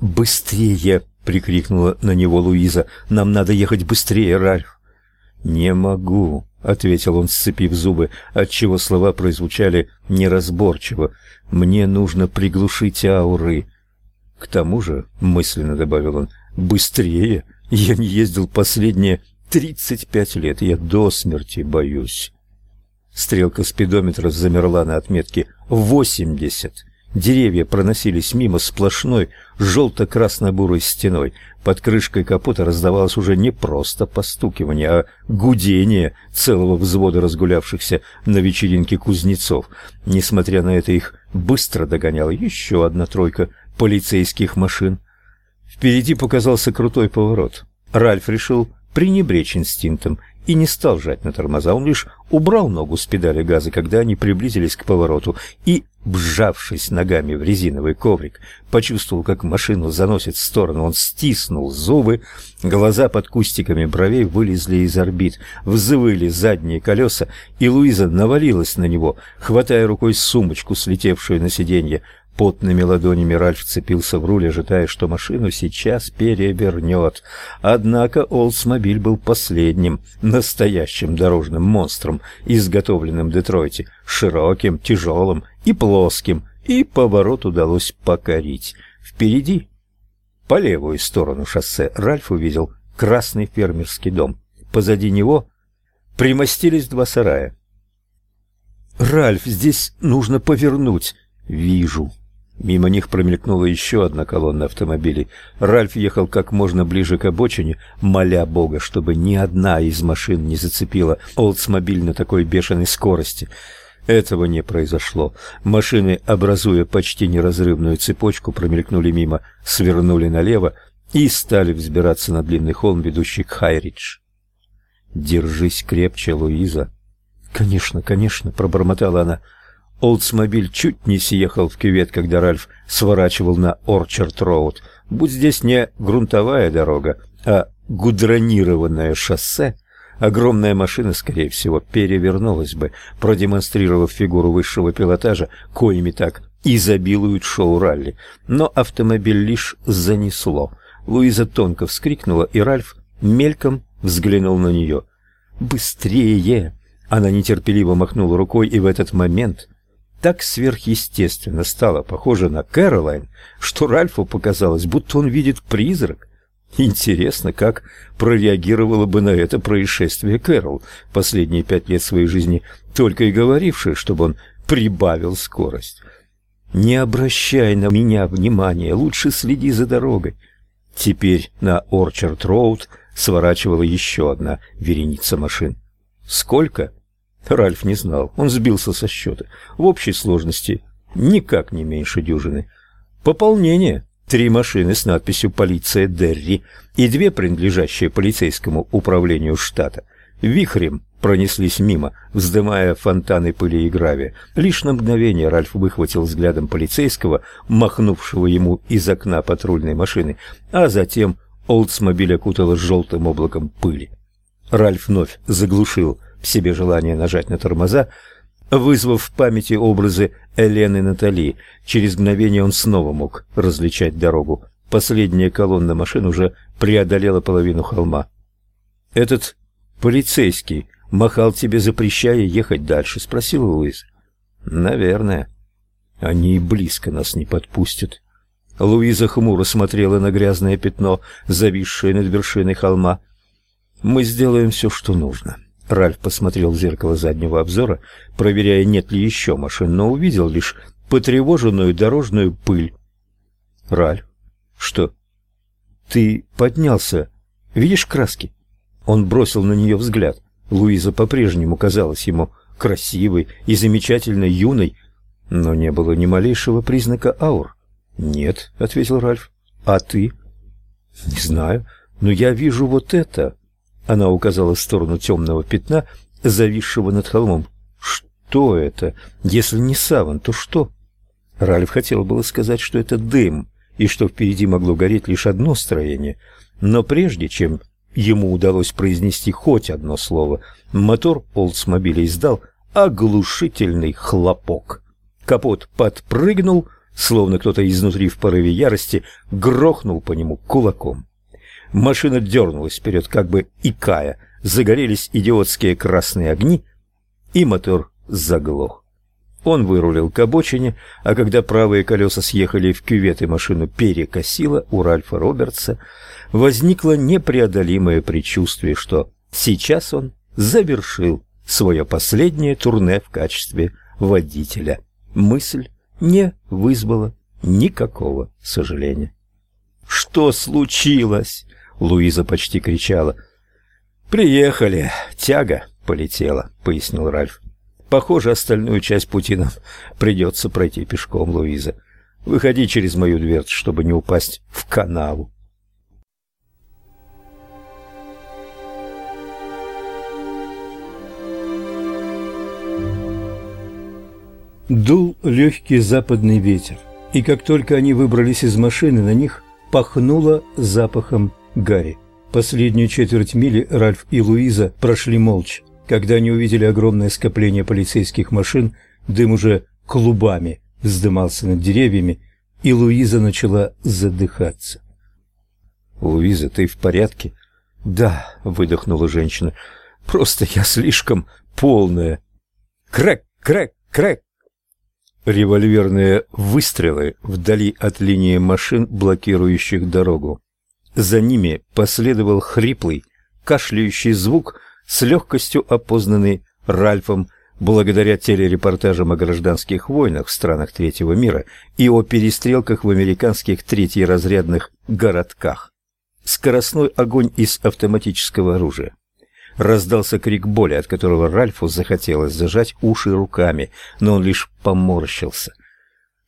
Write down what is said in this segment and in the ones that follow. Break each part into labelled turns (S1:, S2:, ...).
S1: «Быстрее!» — прикрикнула на него Луиза. «Нам надо ехать быстрее, Ральф!» «Не могу», — ответил он, сцепив зубы, отчего слова прозвучали неразборчиво. «Мне нужно приглушить ауры». «К тому же», — мысленно добавил он, — «быстрее! Я не ездил последние тридцать пять лет, я до смерти боюсь». Стрелка спидометра замерла на отметке восемьдесят. Деревья проносились мимо сплошной желто-красно-бурой стеной. Под крышкой капота раздавалось уже не просто постукивание, а гудение целого взвода разгулявшихся на вечеринке кузнецов. Несмотря на это, их быстро догоняла еще одна тройка полицейских машин. Впереди показался крутой поворот. Ральф решил пренебречь инстинктом и не стал жать на тормоза. Он лишь убрал ногу с педали газа, когда они приблизились к повороту, и, вжавшись ногами в резиновый коврик, почувствовал, как машину заносит в сторону. Он стиснул зубы, глаза под кустиками бровей вылезли из орбит, взвыли задние колеса, и Луиза навалилась на него, хватая рукой сумочку, слетевшую на сиденье. Потными ладонями Ральф цепился в руль, ожидая, что машину сейчас перевернет. Однако Олдсмобиль был последним настоящим дорожным монстром, изготовленным в Детройте, широким, тяжелым и плоским, и поворот удалось покорить. Впереди, по левую сторону шоссе, Ральф увидел красный фермерский дом. Позади него примостились два сарая. «Ральф, здесь нужно повернуть». «Вижу», Мимо них промелькнула еще одна колонна автомобилей. Ральф ехал как можно ближе к обочине, моля Бога, чтобы ни одна из машин не зацепила Олдсмобиль на такой бешеной скорости. Этого не произошло. Машины, образуя почти неразрывную цепочку, промелькнули мимо, свернули налево и стали взбираться на длинный холм, ведущий к Хайридж. «Держись крепче, Луиза!» «Конечно, конечно!» — пробормотала она. Олдсмобиль чуть не съехал в кювет, когда Ральф сворачивал на Орчард-роуд. Будь здесь не грунтовая дорога, а гудронированное шоссе, огромная машина, скорее всего, перевернулась бы, продемонстрировав фигуру высшего пилотажа, коими так изобилуют шоу-ралли. Но автомобиль лишь занесло. Луиза тонко вскрикнула, и Ральф мельком взглянул на нее. «Быстрее!» Она нетерпеливо махнула рукой, и в этот момент так сверхъестественно стало похоже на Кэролайн, что Ральфу показалось, будто он видит призрак. Интересно, как прореагировала бы на это происшествие Кэрол, последние пять лет своей жизни только и говорившая, чтобы он прибавил скорость. «Не обращай на меня внимания, лучше следи за дорогой». Теперь на Орчард-Роуд сворачивала еще одна вереница машин. Сколько? Ральф не знал, он сбился со счета. В общей сложности никак не меньше дюжины. Пополнение. Три машины с надписью «Полиция Дерри» и две, принадлежащие полицейскому управлению штата. Вихрем пронеслись мимо, вздымая фонтаны пыли и гравия. Лишь на мгновение Ральф выхватил взглядом полицейского, махнувшего ему из окна патрульной машины, а затем Олдсмобиль окутало желтым облаком пыли. Ральф вновь заглушил в себе желание нажать на тормоза, вызвав в памяти образы Элены и Натали. Через мгновение он снова мог различать дорогу. Последняя колонна машин уже преодолела половину холма. «Этот полицейский махал тебе, запрещая ехать дальше?» — спросил Луиз. «Наверное. Они и близко нас не подпустят». Луиза хмуро смотрела на грязное пятно, зависшее над вершиной холма. «Мы сделаем все, что нужно». Ральф посмотрел в зеркало заднего обзора, проверяя, нет ли еще машин, но увидел лишь потревоженную дорожную пыль. Ральф, что? Ты поднялся. Видишь краски? Он бросил на нее взгляд. Луиза по-прежнему казалась ему красивой и замечательно юной, но не было ни малейшего признака аур. "Нет", ответил Ральф. "А ты?" "Не знаю, но я вижу вот это". Она указала в сторону темного пятна, зависшего над холмом. Что это? Если не саван, то что? Ральф хотел было сказать, что это дым, и что впереди могло гореть лишь одно строение, но прежде чем ему удалось произнести хоть одно слово, мотор Олдсмобиля издал оглушительный хлопок. Капот подпрыгнул, словно кто-то изнутри в порыве ярости грохнул по нему кулаком. Машина дернулась вперед, как бы икая, загорелись идиотские красные огни, и мотор заглох. Он вырулил к обочине, а когда правые колеса съехали в кювет и машину перекосило у Ральфа Робертса, возникло непреодолимое предчувствие, что сейчас он завершил свое последнее турне в качестве водителя. Мысль не вызвала никакого сожаления. «Что случилось?» — Луиза почти кричала. «Приехали. Тяга полетела», — пояснил Ральф. «Похоже, остальную часть пути нам придется пройти пешком, Луиза. Выходи через мою дверцу, чтобы не упасть в канаву». Дул легкий западный ветер, и как только они выбрались из машины, на них пахнуло запахом гари. Последнюю четверть мили Ральф и Луиза прошли молча. Когда они увидели огромное скопление полицейских машин, дым уже клубами вздымался над деревьями, и Луиза начала задыхаться. «Луиза, ты в порядке?» «Да», — выдохнула женщина, — «просто я слишком полная». «Крэк, крэк, крэк!» Револьверные выстрелы вдали от линии машин, блокирующих дорогу. За ними последовал хриплый, кашляющий звук, с легкостью опознанный Ральфом благодаря телерепортажам о гражданских войнах в странах третьего мира и о перестрелках в американских третьеразрядных городках. Скоростной огонь из автоматического оружия. Раздался крик боли, от которого Ральфу захотелось зажать уши руками, но он лишь поморщился.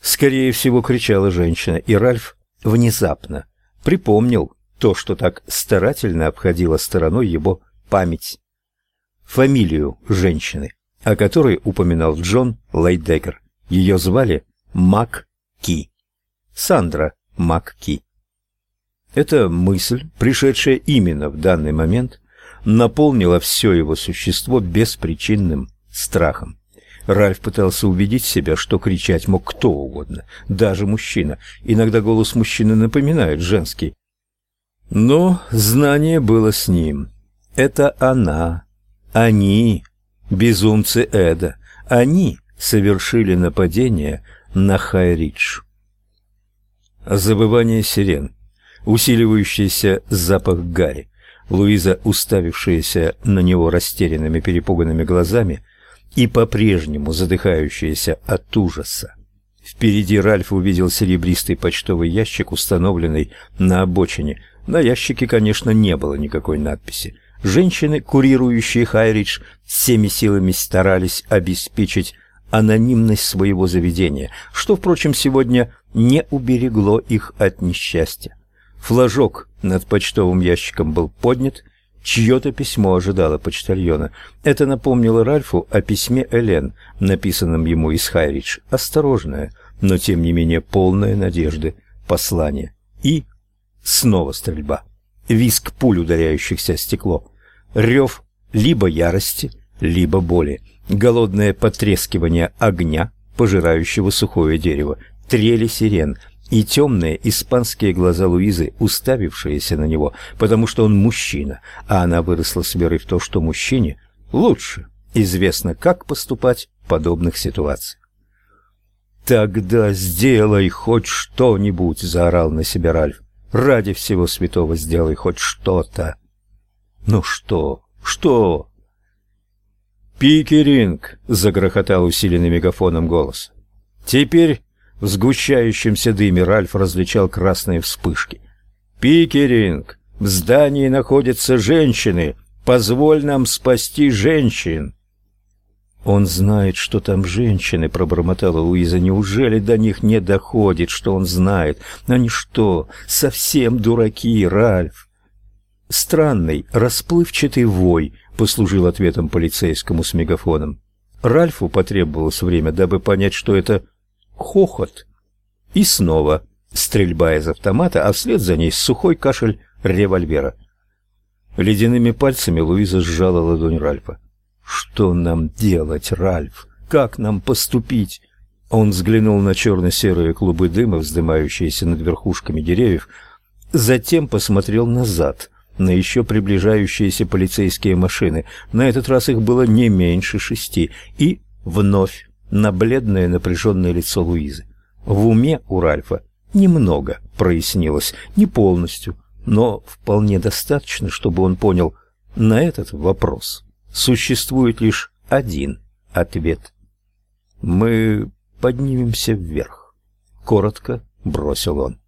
S1: Скорее всего, кричала женщина, и Ральф внезапно припомнил то, что так старательно обходило стороной его память. Фамилию женщины, о которой упоминал Джон Лейдегер. Ее звали Мак Ки. Сандра Мак Ки. Эта мысль, пришедшая именно в данный момент, наполнила все его существо беспричинным страхом. Ральф пытался убедить себя, что кричать мог кто угодно, даже мужчина. Иногда голос мужчины напоминает женский. Но знание было с ним. Это она, они, безумцы Эда, они совершили нападение на Хайридж. Забывание сирен, усиливающийся запах гари, Луиза, уставившаяся на него растерянными перепуганными глазами и по-прежнему задыхающаяся от ужаса. Впереди Ральф увидел серебристый почтовый ящик, установленный на обочине. На ящике, конечно, не было никакой надписи. Женщины, курирующие Хайридж, всеми силами старались обеспечить анонимность своего заведения, что, впрочем, сегодня не уберегло их от несчастья. Флажок над почтовым ящиком был поднят, чье-то письмо ожидало почтальона. Это напомнило Ральфу о письме Элен, написанном ему из Хайридж. Осторожное, но тем не менее полное надежды послание. И снова стрельба. Виск пуль, ударяющихся о стекло. Рев либо ярости, либо боли. Голодное потрескивание огня, пожирающего сухое дерево. Трели сирен — и темные испанские глаза Луизы, уставившиеся на него, потому что он мужчина, а она выросла с верой в то, что мужчине лучше известно, как поступать в подобных ситуациях. «Тогда сделай хоть что-нибудь!» — заорал на себя Ральф. «Ради всего святого сделай хоть что-то!» «Ну что? Что?» «Пикеринг!» — загрохотал усиленный мегафоном голос. «Теперь в сгущающемся дыме Ральф различал красные вспышки. «Пикеринг! В здании находятся женщины! Позволь нам спасти женщин!» «Он знает, что там женщины», — пробормотала Луиза. «Неужели до них не доходит, что он знает? Они что, совсем дураки, Ральф?» Странный, расплывчатый вой послужил ответом полицейскому с мегафоном. Ральфу потребовалось время, дабы понять, что это хохот. И снова стрельба из автомата, а вслед за ней сухой кашель револьвера. Ледяными пальцами Луиза сжала ладонь Ральфа. «Что нам делать, Ральф? Как нам поступить?» Он взглянул на черно-серые клубы дыма, вздымающиеся над верхушками деревьев, затем посмотрел назад на еще приближающиеся полицейские машины. На этот раз их было не меньше шести, и вновь на бледное напряженное лицо Луизы. В уме у Ральфа немного прояснилось, не полностью, но вполне достаточно, чтобы он понял, на этот вопрос существует лишь один ответ. Мы поднимемся вверх, коротко бросил он.